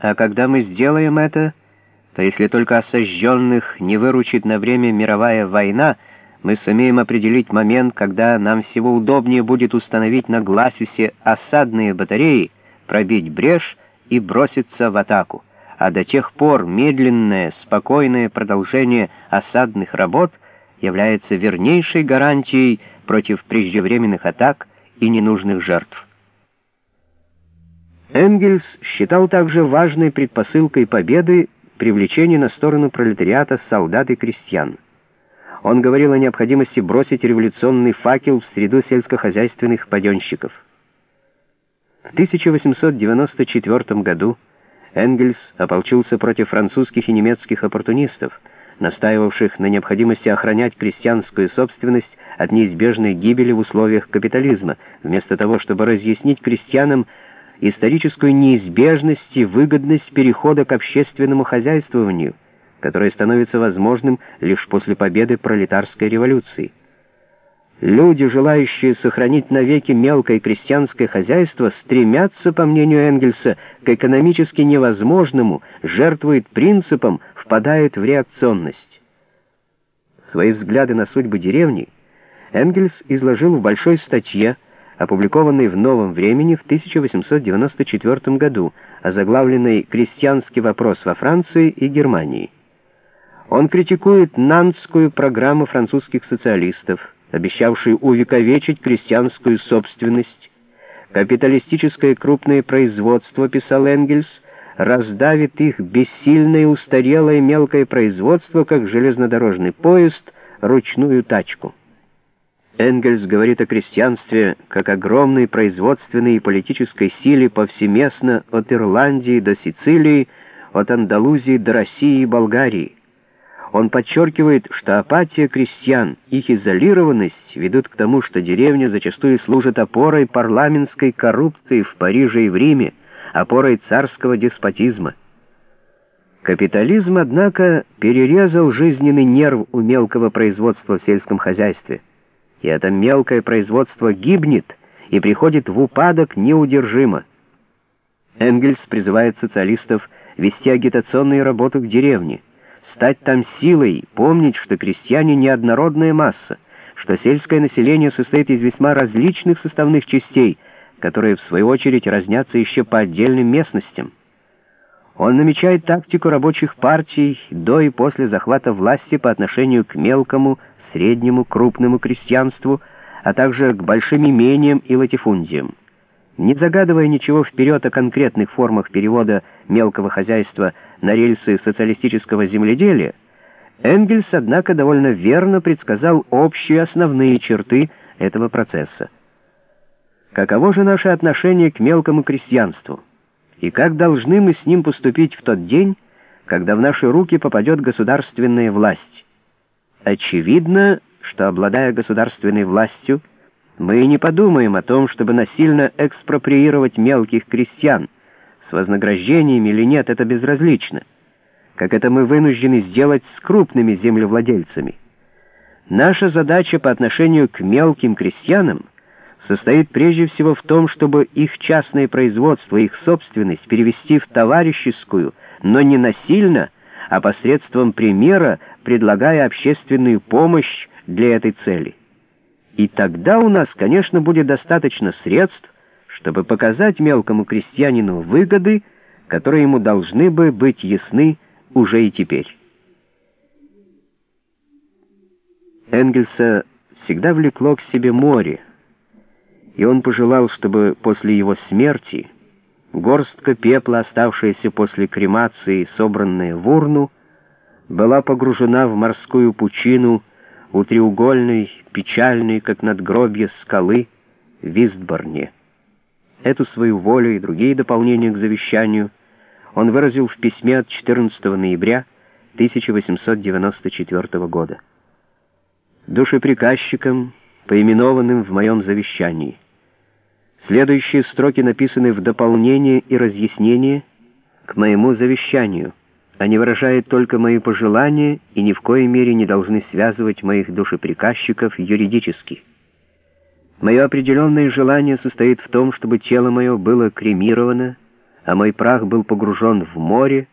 А когда мы сделаем это, то если только осажденных не выручит на время мировая война, мы сумеем определить момент, когда нам всего удобнее будет установить на Гласисе осадные батареи, пробить брешь и броситься в атаку. А до тех пор медленное, спокойное продолжение осадных работ является вернейшей гарантией против преждевременных атак и ненужных жертв. Энгельс считал также важной предпосылкой победы привлечение на сторону пролетариата солдат и крестьян. Он говорил о необходимости бросить революционный факел в среду сельскохозяйственных паденщиков. В 1894 году Энгельс ополчился против французских и немецких оппортунистов, настаивавших на необходимости охранять крестьянскую собственность от неизбежной гибели в условиях капитализма, вместо того, чтобы разъяснить крестьянам историческую неизбежность и выгодность перехода к общественному хозяйствованию, которое становится возможным лишь после победы пролетарской революции. Люди, желающие сохранить навеки мелкое крестьянское хозяйство, стремятся, по мнению Энгельса, к экономически невозможному, жертвуют принципом, впадают в реакционность. Свои взгляды на судьбы деревни Энгельс изложил в большой статье опубликованной в «Новом времени» в 1894 году, озаглавленной «Крестьянский вопрос во Франции и Германии». Он критикует нантскую программу французских социалистов, обещавшую увековечить крестьянскую собственность. Капиталистическое крупное производство, писал Энгельс, раздавит их бессильное устарелое мелкое производство, как железнодорожный поезд, ручную тачку. Энгельс говорит о крестьянстве как огромной производственной и политической силе повсеместно от Ирландии до Сицилии, от Андалузии до России и Болгарии. Он подчеркивает, что апатия крестьян, их изолированность ведут к тому, что деревня зачастую служит опорой парламентской коррупции в Париже и в Риме, опорой царского деспотизма. Капитализм, однако, перерезал жизненный нерв у мелкого производства в сельском хозяйстве и это мелкое производство гибнет и приходит в упадок неудержимо. Энгельс призывает социалистов вести агитационную работу в деревне, стать там силой, помнить, что крестьяне неоднородная масса, что сельское население состоит из весьма различных составных частей, которые, в свою очередь, разнятся еще по отдельным местностям. Он намечает тактику рабочих партий до и после захвата власти по отношению к мелкому, среднему, крупному крестьянству, а также к большим имениям и латифундиям. Не загадывая ничего вперед о конкретных формах перевода мелкого хозяйства на рельсы социалистического земледелия, Энгельс, однако, довольно верно предсказал общие основные черты этого процесса. Каково же наше отношение к мелкому крестьянству? И как должны мы с ним поступить в тот день, когда в наши руки попадет государственная власть? Очевидно, что, обладая государственной властью, мы и не подумаем о том, чтобы насильно экспроприировать мелких крестьян. С вознаграждениями или нет, это безразлично. Как это мы вынуждены сделать с крупными землевладельцами. Наша задача по отношению к мелким крестьянам состоит прежде всего в том, чтобы их частное производство, их собственность перевести в товарищескую, но не насильно, а посредством примера, предлагая общественную помощь для этой цели. И тогда у нас, конечно, будет достаточно средств, чтобы показать мелкому крестьянину выгоды, которые ему должны бы быть ясны уже и теперь. Энгельса всегда влекло к себе море, и он пожелал, чтобы после его смерти Горстка пепла, оставшаяся после кремации, собранная в урну, была погружена в морскую пучину у треугольной, печальной, как надгробье скалы, Вистборне. Эту свою волю и другие дополнения к завещанию он выразил в письме от 14 ноября 1894 года. Душеприказчиком, поименованным в моем завещании — Следующие строки написаны в дополнение и разъяснение к моему завещанию. Они выражают только мои пожелания и ни в коей мере не должны связывать моих душеприказчиков юридически. Мое определенное желание состоит в том, чтобы тело мое было кремировано, а мой прах был погружен в море,